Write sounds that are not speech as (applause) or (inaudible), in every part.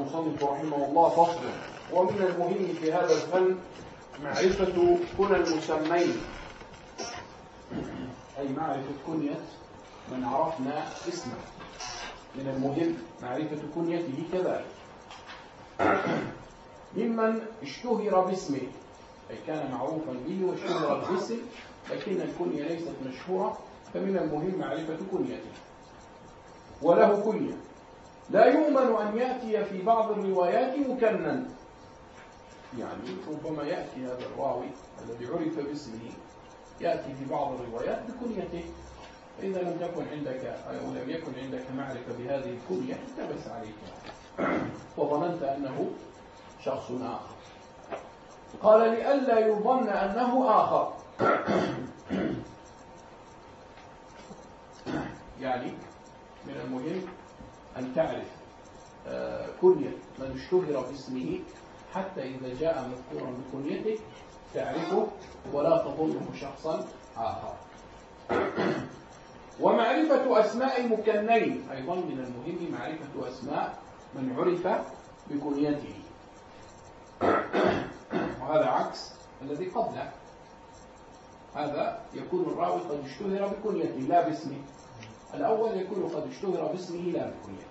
المصنف رحمه الله فصل. ومن المهم في هذا الفن معرفة كنى المسمين. أي معرفة كنية من عرفنا اسمه. من المهم معرفة كنيته كذلك. ممن اشتهر باسمه. أي كان معروفا به واشتهر باسم لكن الكنية ليست مشهورة فمن المهم معرفة كنيته. وله كنية. لا يؤمن أن يأتي في بعض الروايات مكنا يعني ربما يأتي هذا الراوي الذي عرف باسمه يأتي في بعض الروايات بكنيته. فإذا لم تكن عندك أو لم يكن عندك معرفة بهذه الكنية التبس عليك. وظننت أنه شخص آخر. قال لئلا يظن أنه آخر. يعني من المهم أن تعرف آه، كنية من اشتهر باسمه حتى إذا جاء مذكورا بكنيته تعرفه ولا تظنه شخصا آخر. ومعرفة أسماء المكنين أيضا من المهم معرفة أسماء من عرف بكنيته. وهذا عكس الذي قبله. هذا يكون الراوي قد اشتهر بكنيته لا باسمه. الأول يكون قد اشتهر باسمه لا بكنيته.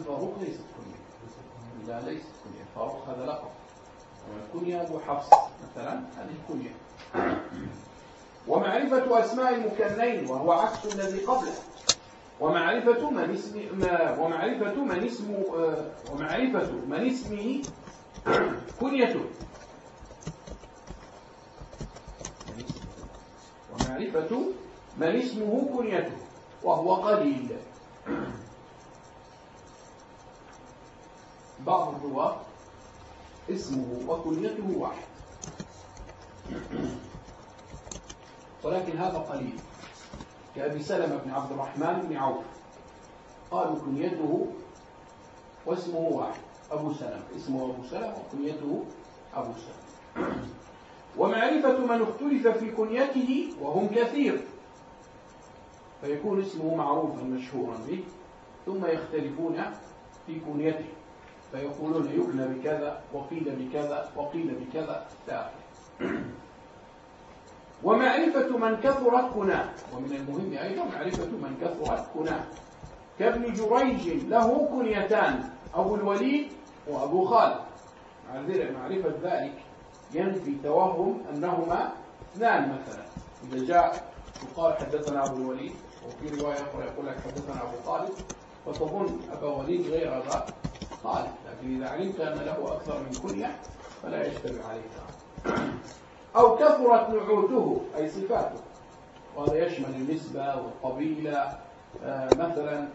الفاروق ليست كنية لا ليست كنية الفاروق هذا لقب الكنية أبو حفص مثلا هذه كنية ومعرفة أسماء المكنين وهو عكس الذي قبله. ومعرفة من اسم ومعرفة من اسم ومعرفة من اسمه كنيته ومعرفة من اسمه كنيته وهو قليل بعض الرواة اسمه وكنيته واحد. ولكن هذا قليل. كأبي سلمة بن عبد الرحمن بن عوف. قالوا كنيته واسمه واحد أبو سلمة. اسمه أبو سلمة وكنيته أبو سلمة. ومعرفة من اختلف في كنيته وهم كثير. فيكون اسمه معروفا مشهورا به ثم يختلفون في كنيته. فيقولون يكنى بكذا وقيل بكذا وقيل بكذا. لا ومعرفة من كثرت كناه ومن المهم أيضا معرفة من كثرت كناه كابن جريج له كنيتان أبو الوليد وأبو خالد. معرفة ذلك ينفي توهم أنهما اثنان مثلا. إذا جاء يقال حدثنا أبو الوليد وفي رواية أخرى يقول لك حدثنا أبو خالد فتظن أبا وليد غير أبا خالد لكن إذا علمت أن له أكثر من كنية فلا يشتبه عليك. أو كثرت نعوته أي صفاته. وهذا يشمل النسبة والقبيلة آه، مثلا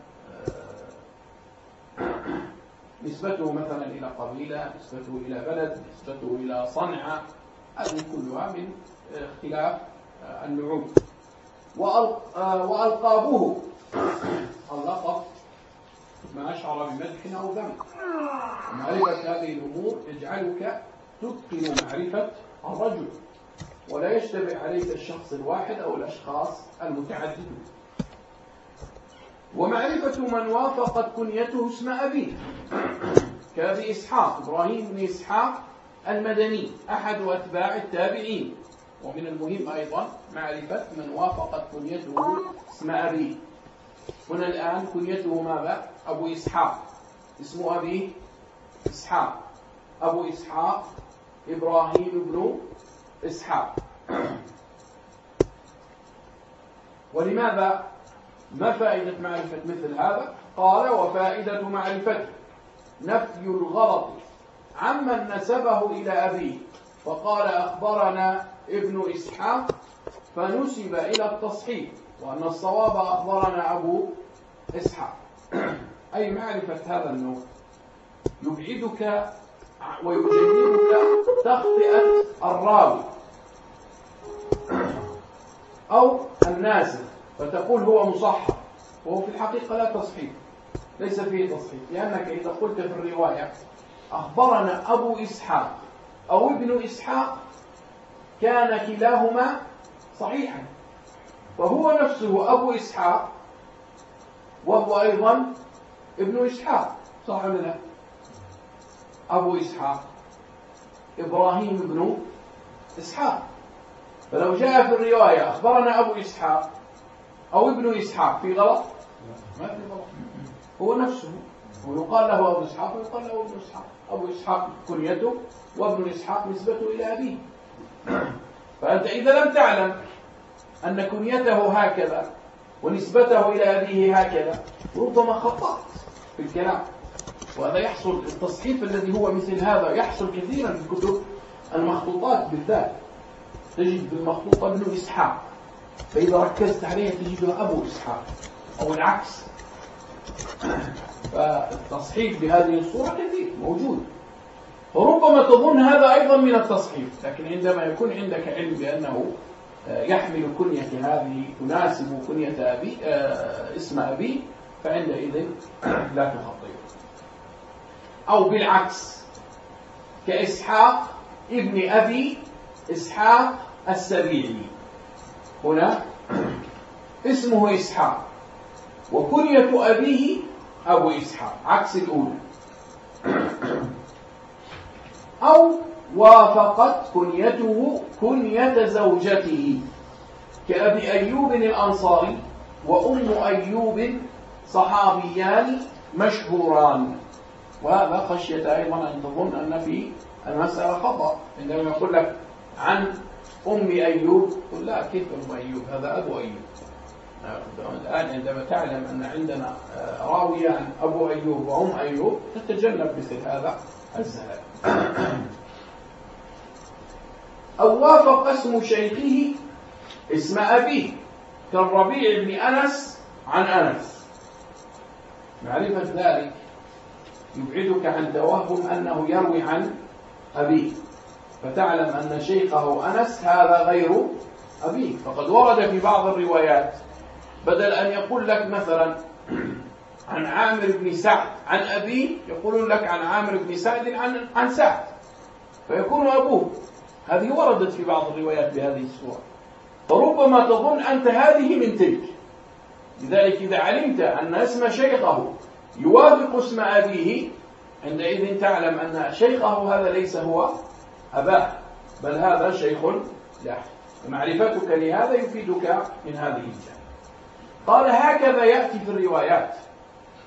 آه، نسبته مثلا إلى قبيلة نسبته إلى بلد نسبته إلى صنعة. هذه كلها من اختلاف آه، النعوت. وألقابه. (clears throat) اللقب ما أشعر بمدح أو ذنب. ومعرفة هذه الأمور يجعلك تتقن معرفة الرجل ولا يشتبه عليك الشخص الواحد أو الأشخاص المتعددون. ومعرفة من وافقت كنيته اسم أبيه كأبي إسحاق إبراهيم بن إسحاق المدني أحد أتباع التابعين. ومن المهم أيضا معرفة من وافقت كنيته اسم أبيه. هنا الآن كنيته ماذا؟ أبو إسحاق. اسم أبيه إسحاق. أبو إسحاق إبراهيم بن إسحاق. ولماذا ما فائدة معرفة مثل هذا؟ قال وفائدة معرفته. نفي الغلط عمن نسبه إلى أبيه. فقال أخبرنا ابن إسحاق فنسب إلى التصحيح. وأن الصواب أخبرنا أبو إسحاق. أي معرفة هذا النوع؟ يبعدك ويجنبك تخطئة الراوي أو الناسخ فتقول هو مصحح. وهو في الحقيقة لا تصحيح ليس فيه تصحيح لأنك إذا قلت في الرواية أخبرنا أبو إسحاق أو ابن إسحاق كان كلاهما صحيحا. فهو نفسه أبو إسحاق وهو أيضا ابن إسحاق صح ولا لا؟ أبو إسحاق إبراهيم بن إسحاق. فلو جاء في الرواية أخبرنا أبو إسحاق أو ابن إسحاق في غلط؟ ما في غلط. هو نفسه. ويقال له أبو إسحاق ويقال له ابن إسحاق. أبو إسحاق كنيته وابن إسحاق نسبته إلى أبيه. فأنت إذا لم تعلم أن كنيته هكذا ونسبته إلى أبيه هكذا ربما خطأت في الكلام. وهذا يحصل التصحيف الذي هو مثل هذا يحصل كثيرا في كتب المخطوطات بالذات. تجد بالمخطوطة ابن إسحاق. فإذا ركزت عليها تجدها أبو إسحاق أو العكس. فالتصحيح بهذه الصورة كثير موجود. وربما تظن هذا أيضا من التصحيح لكن عندما يكون عندك علم بأنه يحمل كنية هذه تناسب كنية أبي آه، اسم أبي فعندئذ لا تخطئ أو بالعكس كإسحاق ابن أبي إسحاق السبيعي. هنا اسمه إسحاق وكنية أبيه أبو إسحاق عكس الأولى. أو وافقت كنيته كنية زوجته كأبي أيوب الأنصاري وأم أيوب صحابيان مشهوران. وهذا خشية أيضا أن تظن أن في المسألة خطأ. عندما يقول لك عن أم أيوب قل لا كيف أم أيوب؟ هذا أبو أيوب. الآن عندما تعلم أن عندنا راويان أبو أيوب وأم أيوب تتجنب مثل هذا الزلل أو وافق اسم شيخه اسم أبيه كالربيع بن أنس عن أنس. معرفة ذلك يبعدك عن توهم أنه يروي عن أبيه. فتعلم أن شيخه أنس هذا غير أبيه. فقد ورد في بعض الروايات بدل أن يقول لك مثلا (clears throat) عن عامر بن سعد عن أبيه يقولون لك عن عامر بن سعد عن عن سعد. فيكون أبوه. هذه وردت في بعض الروايات بهذه الصورة. فربما تظن أنت هذه من تلك. لذلك إذا علمت أن اسم شيخه يوافق اسم أبيه عندئذ تعلم أن شيخه هذا ليس هو أباه بل هذا شيخ له. معرفتك لهذا يفيدك من هذه الجهة. قال هكذا يأتي في الروايات.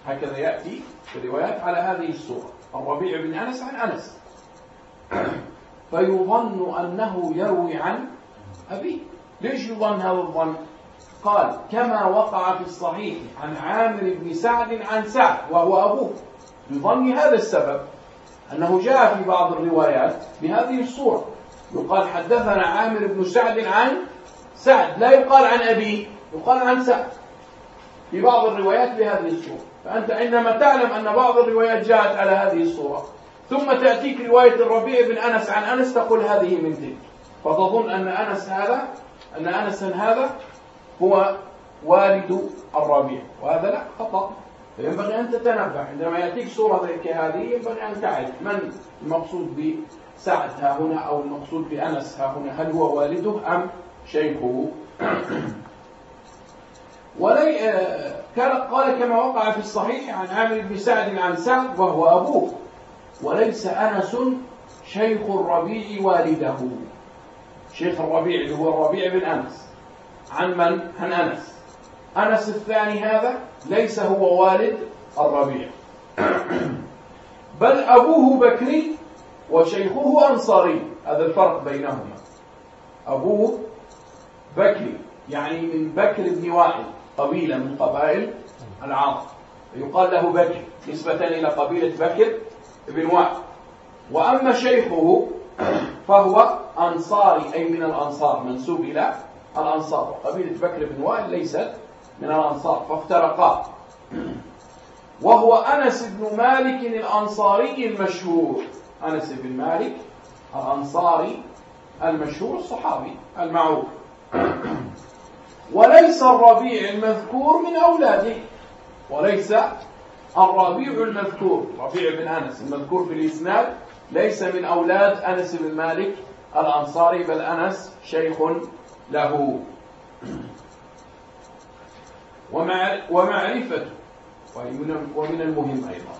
هكذا يأتي في الروايات على هذه الصورة. الربيع بن أنس عن أنس. فيظن أنه يروي عن أبيه. ليش يظن هذا الظن؟ قال كما وقع في الصحيح عن عامر بن سعد عن سعد وهو أبوه. يظن هذا السبب أنه جاء في بعض الروايات بهذه الصورة. يقال حدثنا عامر بن سعد عن سعد. لا يقال عن أبيه يقال عن سعد. في بعض الروايات بهذه الصورة. فأنت عندما تعلم أن بعض الروايات جاءت على هذه الصورة. ثم تأتيك رواية الربيع بن أنس عن أنس تقول هذه من تلك فتظن أن أنس هذا أن أنس هذا هو والد الربيع. وهذا لا خطأ. فينبغي أن تتنبه. عندما يأتيك صورة كهذه ينبغي أن تعرف من المقصود بسعد ها هنا أو المقصود بأنس ها هنا. هل هو والده أم شيخه؟ ولي قال كما وقع في الصحيح عن عامر بن سعد عن سعد وهو أبوه. وليس أنس شيخ الربيع والده. شيخ الربيع اللي هو الربيع بن أنس. عن من؟ عن أنس. أنس الثاني هذا ليس هو والد الربيع. بل أبوه بكري وشيخه أنصاري. هذا الفرق بينهما. أبوه بكري يعني من بكر بن وائل قبيلة من قبائل العرب. يقال له بكر نسبة إلى قبيلة بكر. بن وائل وأما شيخه فهو أنصاري أي من الأنصار منسوب إلى الأنصار. وقبيلة بكر بن وائل ليست من الأنصار فافترقا. وهو أنس بن مالك الأنصاري المشهور. أنس بن مالك الأنصاري المشهور الصحابي المعروف. وليس الربيع المذكور من أولاده وليس الربيع المذكور. ربيع بن أنس. المذكور في الإسناد ليس من أولاد أنس بن مالك الأنصاري بل أنس شيخ له. ومعرفة ومن المهم أيضا.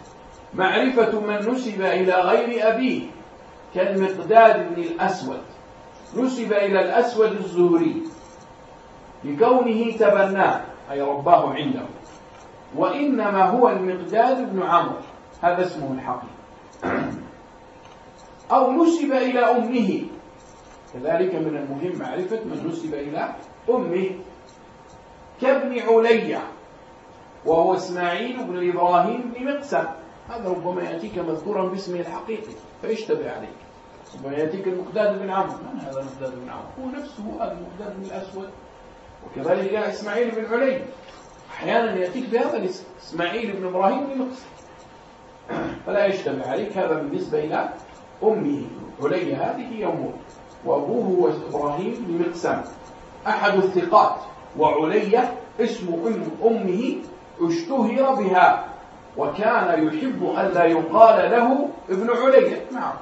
معرفة من نسب إلى غير أبيه كالمقداد بن الأسود. نسب إلى الأسود الزهري لكونه تبناه أي رباه عنده. وإنما هو المقداد بن عمرو هذا اسمه الحقيقي. أو نسب إلى أمه كذلك من المهم معرفة من نسب إلى أمه. كابن عليا وهو إسماعيل بن إبراهيم بن مقسم. هذا ربما يأتيك مذكورا باسمه الحقيقي فيشتبه عليك. ربما يأتيك المقداد بن عمرو. من هذا المقداد بن عمرو؟ هو نفسه هذا المقداد بن الأسود. وكذلك إسماعيل بن علي. أحيانا يأتيك بهذا الاسم إسماعيل بن إبراهيم مقسم فلا يشتبه عليك هذا بالنسبة إلى أمه. علي هذه هي أمه وأبوه هو إبراهيم بن مقسم. أحد الثقات. وعلي اسم أم أمه اشتهر بها. وكان يحب ألا يقال له ابن علي. نعم.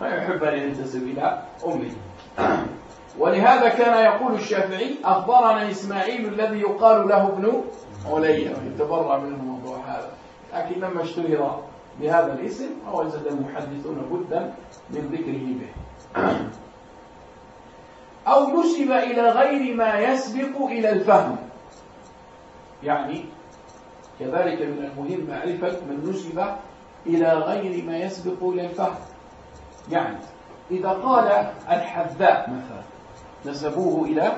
ما يحب أن ينتسب إلى أمه. ولهذا كان يقول الشافعي أخبرنا إسماعيل الذي يقال له ابن علي. يتبرع من الموضوع هذا. لكن لما اشتهر بهذا الاسم وجد المحدثون بدا من ذكره به. أو نسب إلى غير ما يسبق إلى الفهم. يعني كذلك من المهم معرفة من نسب إلى غير ما يسبق إلى الفهم. يعني إذا قال الحذاء مثلا نسبوه إلى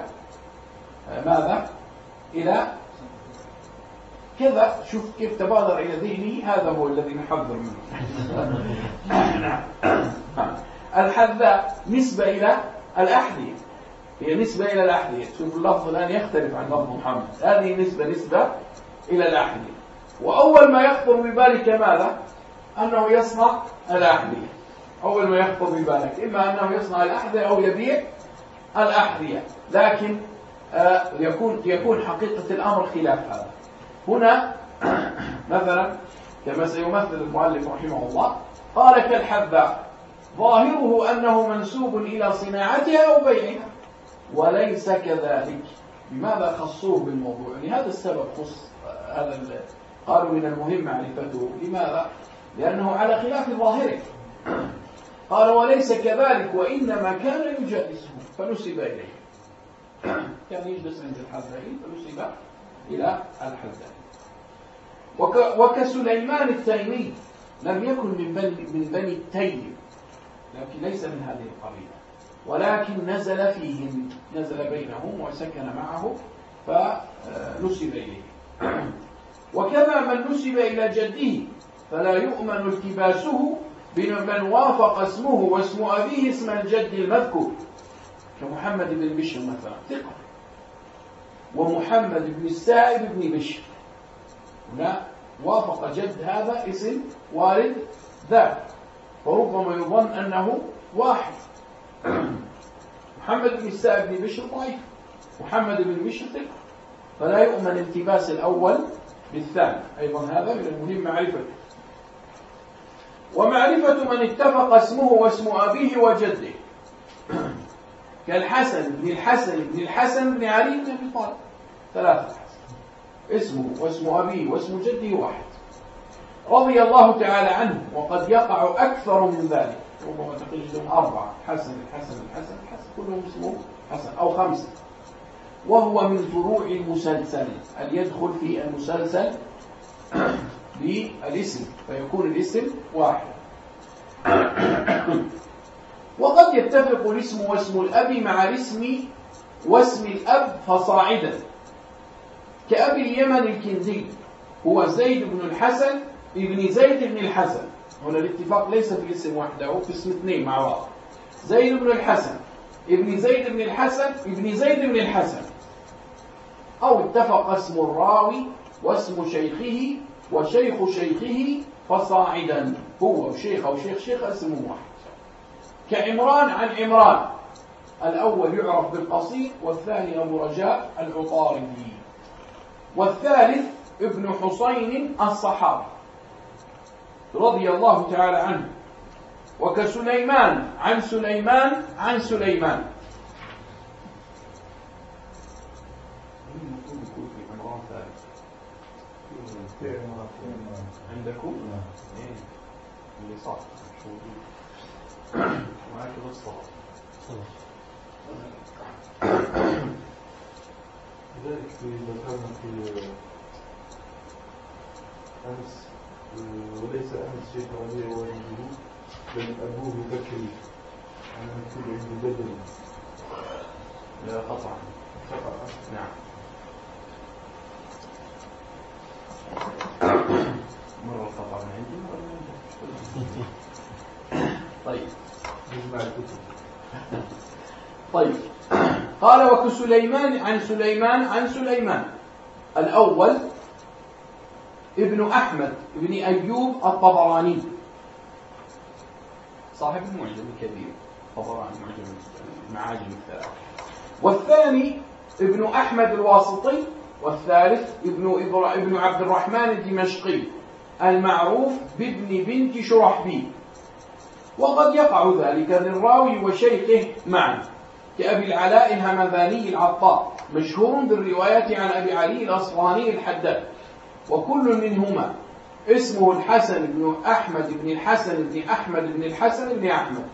ماذا؟ إلى كذا. شوف كيف تبادر إلى ذهني هذا هو الذي نحذر منه. (coughs) الحذاء نسبة إلى الأحذية. هي نسبة إلى الأحذية. شوف اللفظ الآن يختلف عن لفظ محمد. هذه نسبة نسبة إلى الأحذية. وأول ما يخطر ببالك ماذا؟ أنه يصنع الأحذية. أول ما يخطر ببالك إما أنه يصنع الأحذية أو يبيع الأحذية. لكن آه يكون يكون حقيقة الأمر خلاف هذا. هنا (clears throat) مثلا كما سيمثل المؤلف رحمه الله قال كالحذاء ظاهره أنه منسوب إلى صناعتها أو بيعها. وليس كذلك. لماذا خصوه بالموضوع؟ لهذا السبب خص هذا قالوا من المهم معرفته لماذا؟ لأنه على خلاف ظاهره. قال وليس كذلك وإنما كان يجالسه فنسب إليه. كان يجلس عند الحذائين فنسب إلى الحذائين وك وكسليمان التيمي لم يكن من بني, من بني التيم لكن ليس من هذه القبيلة. ولكن نزل فيهم نزل بينهم وسكن معه فنسب إليه. وكما من نسب إلى جده فلا يؤمن التباسه بمن وافق اسمه واسم أبيه اسم الجد المذكور كمحمد بن بشر مثلا ثقة. ومحمد بن السائب بن بشر. هنا وافق جد هذا اسم والد ذاك. فربما يظن أنه واحد. (clears throat) محمد بن السائب بن بشر ضعيف. محمد بن بشر ثقة. فلا يؤمن التباس الأول بالثاني. أيضا هذا من المهم معرفته ومعرفة من اتفق اسمه واسم أبيه وجده. كالحسن بن الحسن بن الحسن بن علي بن أبي طالب. ثلاثة. اسمه واسم أبيه واسم جده واحد. رضي الله تعالى عنه وقد يقع أكثر من ذلك. ربما تقول أربعة. حسن الحسن الحسن الحسن كلهم اسمه حسن. أو خمسة. وهو من فروع المسلسل. أن يدخل في المسلسل؟ بالاسم فيكون الاسم واحد. وقد يتفق الاسم واسم الأب مع الاسم واسم الأب فصاعدا. كأبي اليمن الكندي هو زيد بن الحسن ابن زيد بن الحسن. هنا الاتفاق ليس في اسم وحده في اسم اثنين مع بعض. زيد بن الحسن ابن زيد بن الحسن ابن زيد بن الحسن. أو اتفق اسم الراوي واسم شيخه وشيخ شيخه فصاعدا. هو شيخ أو شيخ شيخ اسم واحد. كعمران عن عمران. الأول يعرف بالقصير والثاني أبو رجاء العطاردي. والثالث ابن حسين الصحابي. رضي الله تعالى عنه. وكسليمان عن سليمان عن سليمان. عندكم؟ إيه. اللي موجود معك بالصوت لذلك ذكرنا في أمس وليس أمس شيخ عليه والده بل أبوه بكري أنا مكتوب عندي بدل. لا قطعا. خطأ نعم مرة خطأ من عندي مرة من عندي طيب طيب قال وكسليمان عن سليمان عن سليمان. الأول ابن أحمد ابن أيوب الطبراني. صاحب المعجم الكبير طبراني معجم المعاجم الثلاثة والثاني ابن أحمد الواسطي والثالث ابن ابن عبد الرحمن الدمشقي المعروف بابن بنت شرحبيل وقد يقع ذلك للراوي وشيخه معا كأبي العلاء الهمذاني العطار مشهور بالرواية عن أبي علي الأصفهاني الحداد. وكل منهما اسمه الحسن بن أحمد بن الحسن بن أحمد بن الحسن بن أحمد.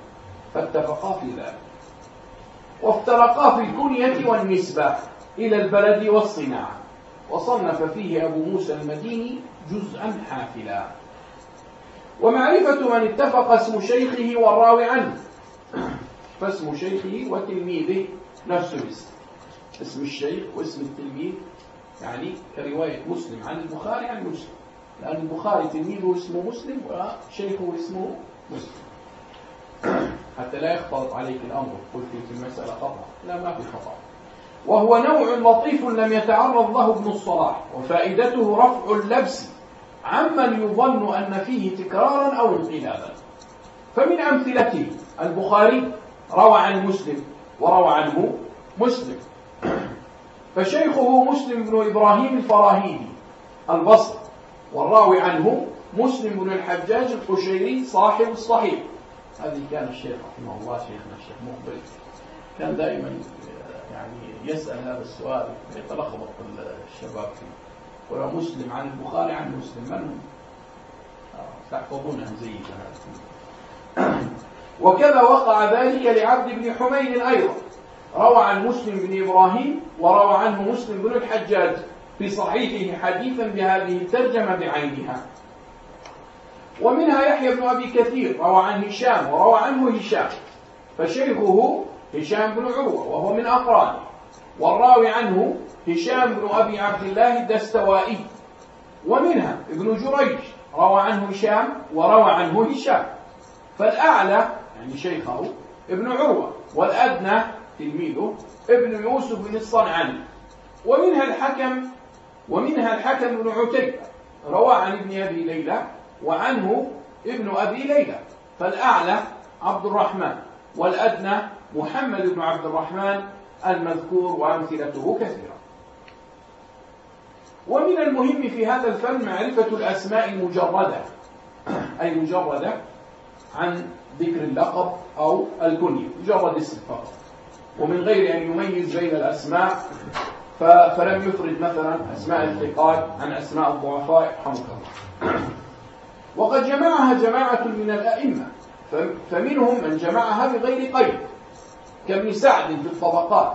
فاتفقا في ذلك. وافترقا في الكنية والنسبة. إلى البلد والصناعة. وصنف فيه أبو موسى المديني جزءا حافلا. ومعرفة من اتفق اسم شيخه والراوي عنه. فاسم شيخه وتلميذه نفس الاسم. اسم الشيخ واسم التلميذ يعني كرواية مسلم عن البخاري عن مسلم. لأن البخاري تلميذه اسمه مسلم وشيخه اسمه مسلم. حتى لا يختلط عليك الأمر. قلت في المسألة خطأ. لا ما في خطأ. وهو نوع لطيف لم يتعرض له ابن الصلاح وفائدته رفع اللبس عمن يظن أن فيه تكرارا أو انقلابا. فمن أمثلته البخاري روى عن مسلم وروى عنه مسلم. فشيخه مسلم بن إبراهيم الفراهيدي البصري والراوي عنه مسلم بن الحجاج القشيري صاحب الصحيح. هذه كان الشيخ رحمه الله شيخنا الشيخ مقبل. كان دائما يعني يسأل هذا السؤال يتلخبط الشباب فيه. ولو مسلم عن البخاري عن مسلم من تحفظونها زي (clears throat) وكذا وقع ذلك لعبد بن حميد أيضا. روى عن مسلم بن إبراهيم وروى عنه مسلم بن الحجاج في صحيحه حديثا بهذه الترجمة بعينها. ومنها يحيى بن أبي كثير روى عن هشام وروى عنه هشام فشيخه هشام بن عروة وهو من أقرانه والراوي عنه هشام بن أبي عبد الله الدستوائي ومنها ابن جريج. روى عنه هشام وروى عنه هشام. فالأعلى يعني شيخه ابن عروة والأدنى تلميذه ابن يوسف بن الصنعاني. ومنها الحكم ومنها الحكم بن عتيبة. روى عن ابن أبي ليلى وعنه ابن أبي ليلى. فالأعلى عبد الرحمن والأدنى محمد بن عبد الرحمن المذكور وأمثلته كثيرة. ومن المهم في هذا الفن معرفة الأسماء المجردة أي مجردة عن ذكر اللقب أو الكنية مجرد اسم فقط. ومن غير أن يميز بين الأسماء فلم يفرد مثلا أسماء الثقات عن أسماء الضعفاء حمد الله. وقد جمعها جماعة من الأئمة فمنهم من جمعها بغير قيد. كابن سعد في الطبقات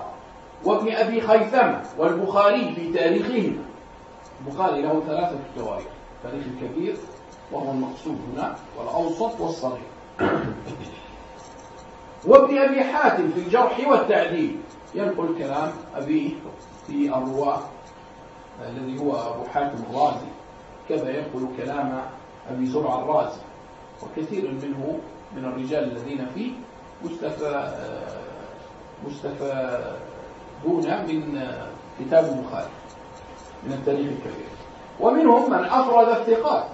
وابن أبي خيثمة والبخاري في تاريخهما البخاري له ثلاثة تواريخ تاريخ الكبير وهو المقصود هنا والأوسط والصغير. وابن أبي حاتم في الجرح والتعديل ينقل كلام أبيه في الرواة الذي هو أبو حاتم الرازي كذا ينقل كلام أبي زرع الرازي. وكثير منه من الرجال الذين فيه مستفى مستفادون من كتاب البخاري من التاريخ الكبير. ومنهم من أفرد الثقات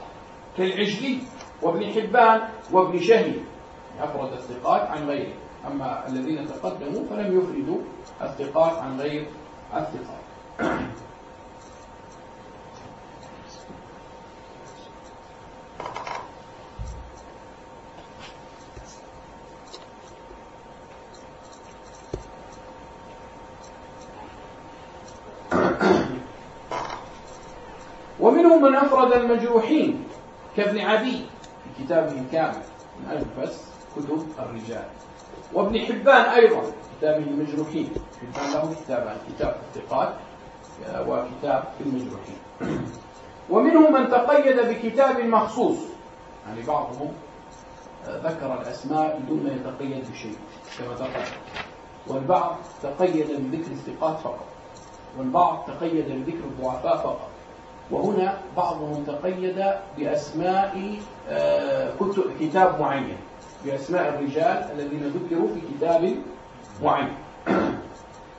كالعجلي وابن حبان وابن شهي. أفرد الثقات عن غيره. أما الذين تقدموا فلم يفردوا الثقات عن غير الثقات. ومنهم من أفرد المجروحين كابن عدي في كتابه الكامل من أنفس كتب الرجال. وابن حبان أيضا كتابه المجروحين. حبان له كتابان كتاب الثقات وكتاب المجروحين. ومنهم من تقيد بكتاب مخصوص يعني بعضهم ذكر الأسماء بدون ما يتقيد بشيء كما تقدم والبعض تقيد بذكر الثقات فقط. والبعض تقيد بذكر الضعفاء فقط. وهنا بعضهم تقيد بأسماء آه، كتب كتاب معين بأسماء الرجال الذين ذكروا في كتاب معين.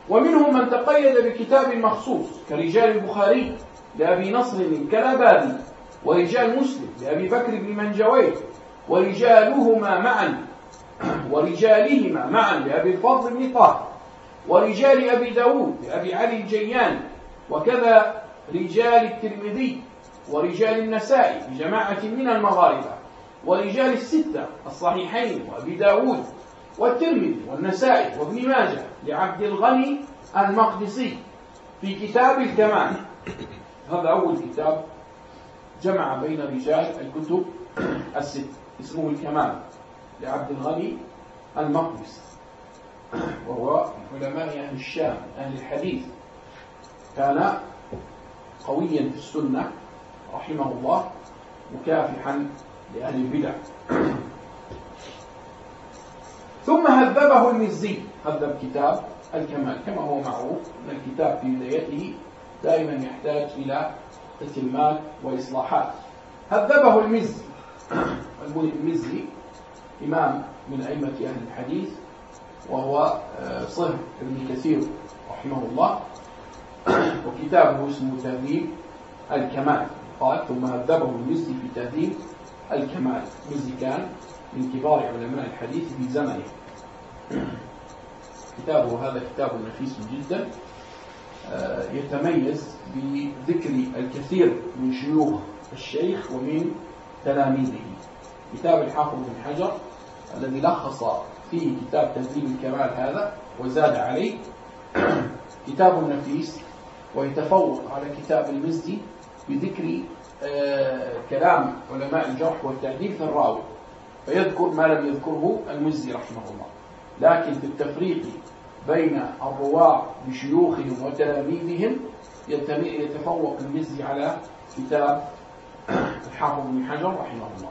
ومنهم من تقيد بكتاب مخصوص كرجال البخاري لأبي نصر الكلابادي ورجال مسلم لأبي بكر بن منجوي ورجالهما معا ورجالهما معا لأبي الفضل بن طه ورجال أبي داود لأبي علي الجيان وكذا رجال الترمذي ورجال النسائي بجماعة من المغاربة ورجال الستة الصحيحين وأبي داود والترمذي والنسائي وابن ماجه لعبد الغني المقدسي في كتاب الكمال. هذا أول كتاب جمع بين رجال الكتب الست اسمه الكمال لعبد الغني المقدسي وهو من علماء أهل الشام أهل الحديث. كان قويا في السنة رحمه الله مكافحا لأهل البدع. ثم هذبه المزي هذب كتاب الكمال. كما هو معروف أن الكتاب في بدايته دائما يحتاج إلى تتمات وإصلاحات. هذبه المزي. المزي إمام من أئمة أهل الحديث وهو آه، صهر ابن كثير رحمه الله. (coughs) وكتابه اسمه تهذيب الكمال. قال ثم هذبه المزي في تهذيب الكمال. مزي كان من كبار علماء الحديث في زمنه. (coughs) كتابه هذا كتاب نفيس جدا. آه، يتميز بذكر الكثير من شيوخ الشيخ ومن تلاميذه. كتاب الحافظ بن حجر الذي لخص فيه كتاب تهذيب الكمال هذا وزاد عليه. (coughs) كتاب نفيس ويتفوق على كتاب المزي بذكر آه، كلام علماء الجرح والتعديل في الراوي فيذكر ما لم يذكره المزي رحمه الله. لكن في التفريق بين الرواة بشيوخهم وتلاميذهم يتفوق المزي على كتاب الحافظ بن حجر رحمه الله.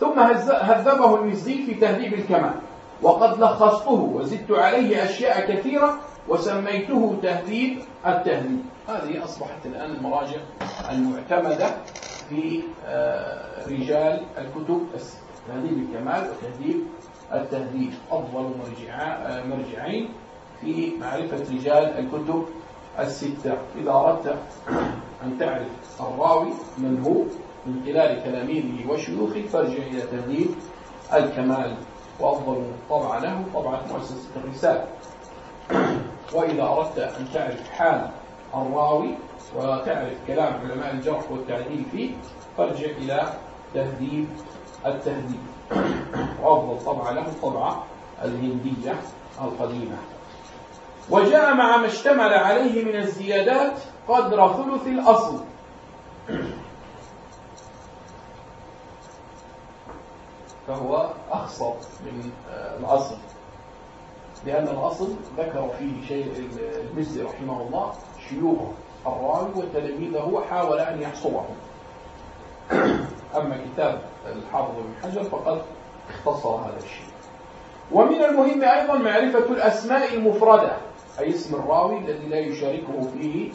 ثم هذبه المزي في تهذيب الكمال وقد لخصته وزدت عليه أشياء كثيرة وسميته تهذيب التهذيب. هذه أصبحت الآن المراجع المعتمدة في آه، رجال الكتب تهذيب الكمال وتهذيب التهذيب. أفضل آه، مرجعين في معرفة رجال الكتب الستة. إذا أردت أن تعرف الراوي من هو من خلال تلاميذه وشيوخه فارجع إلى تهذيب الكمال. وأفضل طبع له طبعة مؤسسة الرسالة. وإذا أردت أن تعرف حال الراوي وتعرف كلام علماء الجرح والتعديل فيه فارجع إلى تهذيب التهذيب. وأفضل طبعة له الطبعة الهندية القديمة. وجاء مع ما اشتمل عليه من الزيادات قدر ثلث الأصل. فهو أخصر من الأصل. لأن الأصل ذكر فيه شيء المزي رحمه الله شيوخ الراوي وتلاميذه وحاول أن يحصرهم أما كتاب الحافظ بن حجر فقد اختصر هذا الشيء. ومن المهم أيضا معرفة الأسماء المفردة أي اسم الراوي الذي لا يشاركه فيه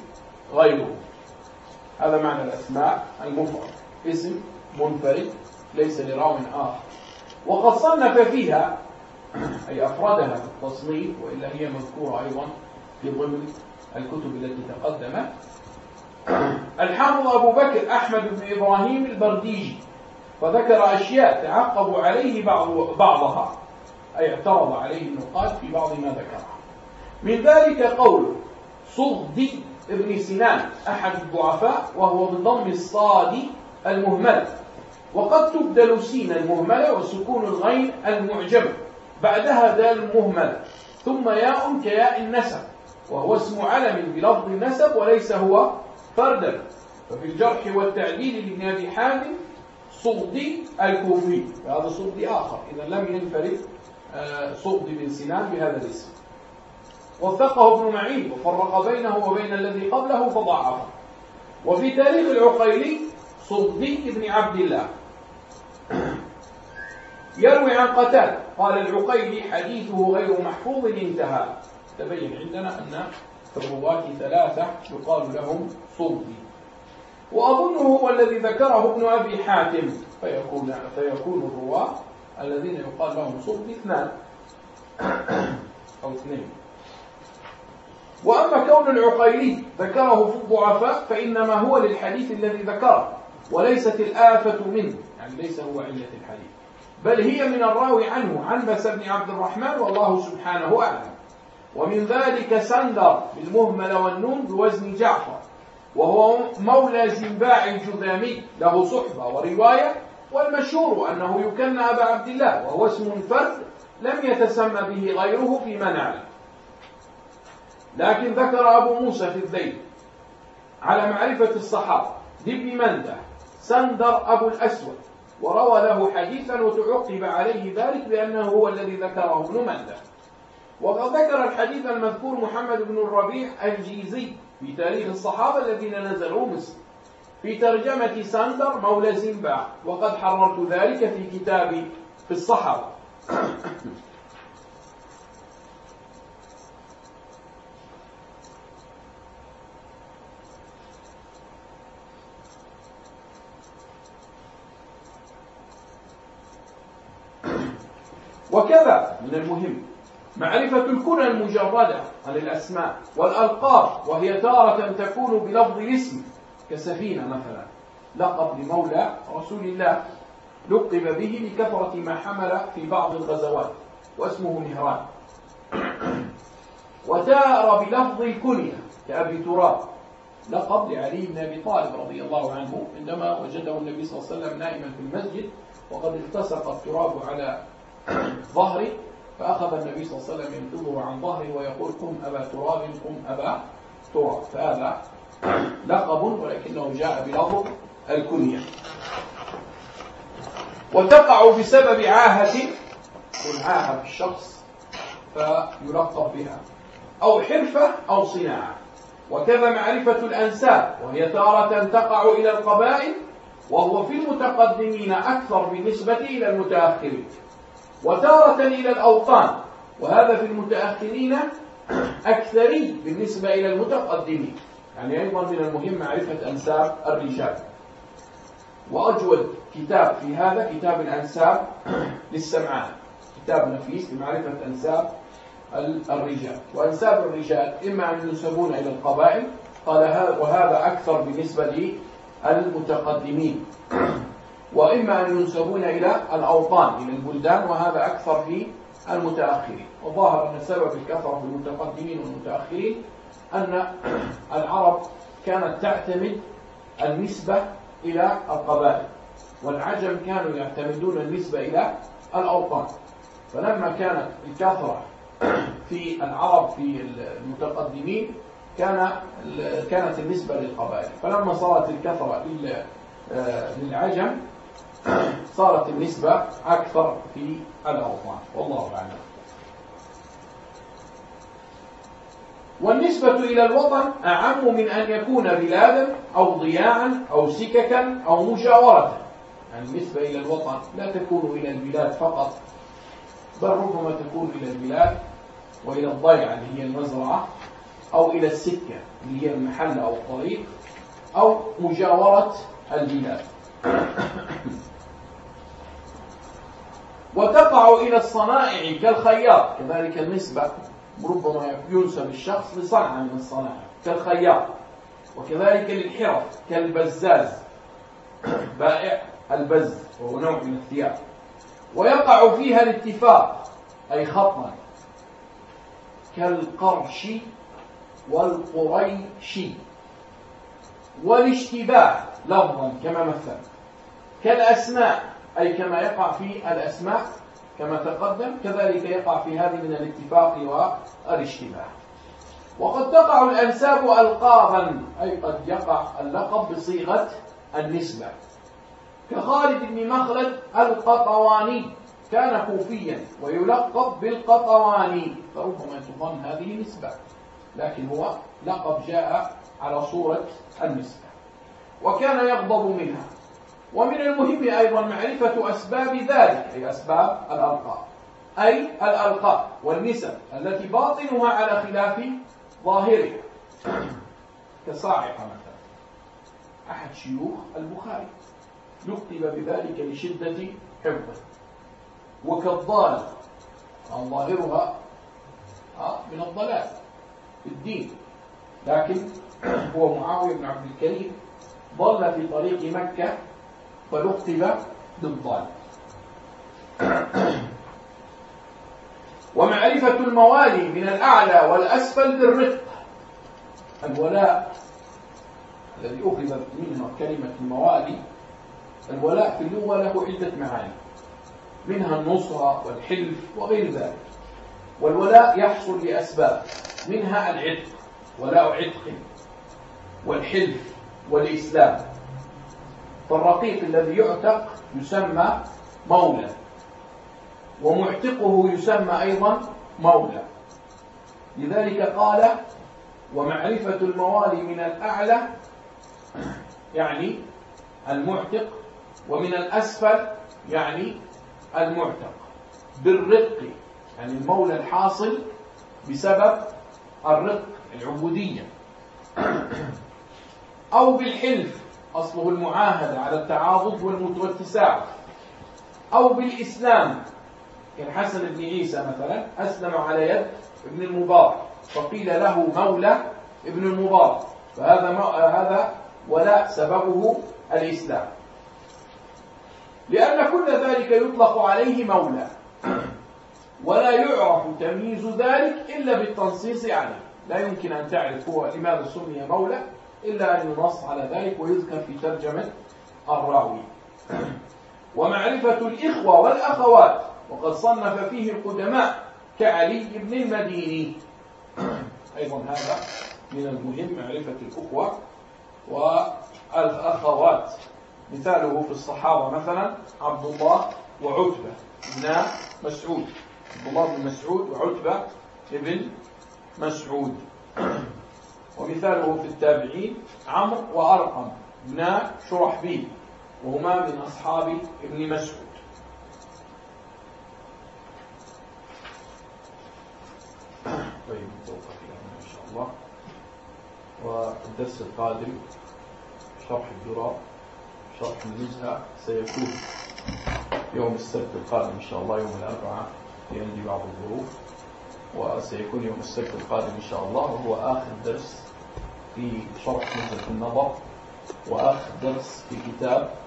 غيره. هذا معنى الأسماء المفرد. اسم منفرد ليس لراو آخر. وقد صنف فيها أي أفردها في التصنيف وإلا هي مذكورة أيضا في ضمن الكتب التي تقدمت الحافظ أبو بكر أحمد بن إبراهيم البرديجي وذكر أشياء تعقب عليه بعض بعضها أي اعترض عليه النقاد في بعض ما ذكره من ذلك قول صغدي ابن سنان أحد الضعفاء وهو بضم الصاد المهمل وقد تبدل سين المهملة وسكون الغين المعجم بعدها دال المهملة ثم ياء كياء النسب. وهو اسم علم بلفظ النسب وليس هو فردا ففي الجرح والتعديل لابن أبي حاتم صدي الكوفي. هذا صدي آخر. إذا لم ينفرد آه، صدي بن سنان بهذا الاسم. وثقه ابن معين. وفرق بينه وبين الذي قبله فضعفه وفي تاريخ العقيلي صدي بن عبد الله. يروي عن قتال. قال العقيلي حديثه غير محفوظ انتهى. تبين عندنا أن الرواة ثلاثة يقال لهم صدي وأظنه هو الذي ذكره ابن أبي حاتم. فيكون, فيكون الرواة الذين يقال لهم صدي اثنان. أو اثنين. وأما كون العقيلي ذكره في الضعفاء فإنما هو للحديث الذي ذكره وليست الآفة منه. يعني ليس هو علة الحديث. بل هي من الراوي عنه عنبس بن عبد الرحمن والله سبحانه أعلم. ومن ذلك سندر بالمهمل والنون بوزن جعفر وهو مولى زنباع الجذامي له صحبة ورواية والمشهور أنه يكنى أبا عبد الله وهو اسم فرد لم يتسمى به غيره فيما نعلم لكن ذكر أبو موسى في الذيل على معرفة الصحابة لابن منده سندر أبو الأسود وروى له حديثا وتعقب عليه ذلك بأنه هو الذي ذكره ابن منده وقد ذكر الحديث المذكور محمد بن الربيع الجيزي في تاريخ الصحابة الذين نزلوا مصر في ترجمة ساندر مولى زنباع وقد حررت ذلك في كتابي في الصحابة. وكذا من المهم. معرفة الكنى المجردة عن الأسماء والألقاب وهي تارة تكون بلفظ الاسم كسفينة مثلا. لقب لمولى رسول الله. لقب به لكثرة ما حمل في بعض الغزوات واسمه مهران. وتار بلفظ الكنية كأبي تراب. لقب لعلي بن أبي طالب رضي الله عنه عندما وجده النبي صلى الله عليه وسلم نائما في المسجد وقد التصق التراب على ظهره فأخذ النبي صلى الله عليه وسلم ينقضه عن ظهره ويقول قم أبا تراب قم أبا تراب. فهذا لقب ولكنه جاء بلفظ الكنية. وتقع بسبب عاهة يكون عاهة الشخص فيلقب بها أو حرفة أو صناعة. وكذا معرفة الأنساب وهي تارة تقع إلى القبائل وهو في المتقدمين أكثر بالنسبة إلى المتأخرين. وتارة إلى الأوطان. وهذا في المتأخرين أكثري بالنسبة إلى المتقدمين. يعني أيضا من المهم معرفة أنساب الرجال. وأجود كتاب في هذا كتاب الأنساب للسمعان. كتاب نفيس لمعرفة أنساب الرجال. وأنساب الرجال إما أن ينسبون إلى القبائل قال وهذا أكثر بالنسبة للمتقدمين. وإما أن ينسبون إلى الأوطان إلى البلدان وهذا أكثر في المتأخرين. وظاهر أن سبب الكثرة في المتقدمين والمتأخرين أن العرب كانت تعتمد النسبة إلى القبائل والعجم كانوا يعتمدون النسبة إلى الأوطان. فلما كانت الكثرة في العرب في المتقدمين كان كانت النسبة للقبائل. فلما صارت الكثرة للعجم صارت النسبة أكثر في الأوطان. والله أعلم. والنسبة إلى الوطن أعم من أن يكون بلادا أو ضياعا أو سككا أو مجاورة. النسبة إلى الوطن لا تكون إلى البلاد فقط بل ربما تكون إلى البلاد وإلى الضيعة اللي هي المزرعة أو إلى السكة اللي هي المحل أو الطريق أو مجاورة البلاد. وتقع إلى الصنائع كالخياط. كذلك النسبة ربما ينسب الشخص لصنعة من الصنائع كالخياط. وكذلك للحرف كالبزاز. بائع البز وهو نوع من الثياب. ويقع فيها الاتفاق أي خطا كالقرش والقريشي والاشتباه لفظا كما مثل كالأسماء أي كما يقع في الأسماء كما تقدم كذلك يقع في هذه من الاتفاق والاشتباه وقد تقع الأنساب ألقابا أي قد يقع اللقب بصيغة النسبة. كخالد بن مخلد القطواني كان كوفيا ويلقب بالقطواني فربما تظن هذه نسبة لكن هو لقب جاء على صورة النسبة. وكان يغضب منها. ومن المهم أيضا معرفة أسباب ذلك أي أسباب الألقاب أي الألقاب والنسب التي باطنها على خلاف ظاهرها. كصاعقة مثلا. أحد شيوخ البخاري لقب بذلك لشدة حفظه وكالضال ظاهرها آه، من الضلال في الدين. لكن هو معاوية بن عبد الكريم ضل في طريق مكة فلقب بالضال. ومعرفة الموالي من الأعلى والأسفل بالرق الولاء الذي أخذ منه كلمة الموالي الولاء في اللغة له عدة معاني. منها النصرة والحلف وغير ذلك. والولاء يحصل لأسباب. منها العتق ولاء عتق والحلف والإسلام. فالرقيق الذي يعتق يسمى مولى ومعتقه يسمى أيضا مولى. لذلك قال ومعرفة الموالي من الأعلى يعني المعتق ومن الأسفل يعني المعتق. بالرق يعني المولى الحاصل بسبب الرق العبودية. أو بالحلف أصله المعاهدة على التعاضد والتساعد أو بالإسلام. كالحسن بن عيسى مثلا أسلم على يد ابن المبارك فقيل له مولى ابن المبارك. فهذا هذا ولا سببه الإسلام. لأن كل ذلك يطلق عليه مولى. (clears throat) ولا يعرف تمييز ذلك إلا بالتنصيص عليه. لا يمكن أن تعرف هو لماذا سمي مولى. إلا أن ينص على ذلك ويذكر في ترجمة الراوي. (clears throat) ومعرفة الإخوة والأخوات وقد صنف فيه القدماء كعلي بن المديني. (clears throat) أيضا هذا من المهم معرفة الأخوة والأخوات. مثاله في الصحابة مثلا عبد الله وعتبة بن مسعود. عبد الله بن مسعود وعتبة بن مسعود. (clears throat) ومثاله في التابعين عمرو وأرقم بن شرحبيل وهما من أصحاب ابن مسعود. طيب نتوقف إن شاء الله. والدرس القادم شرح الدرار شرح النزهة سيكون يوم السبت القادم إن شاء الله يوم الأربعاء عندي بعض الظروف. وسيكون يوم السبت القادم إن شاء الله وهو آخر درس في شرح نزهة النظر وآخر درس في كتاب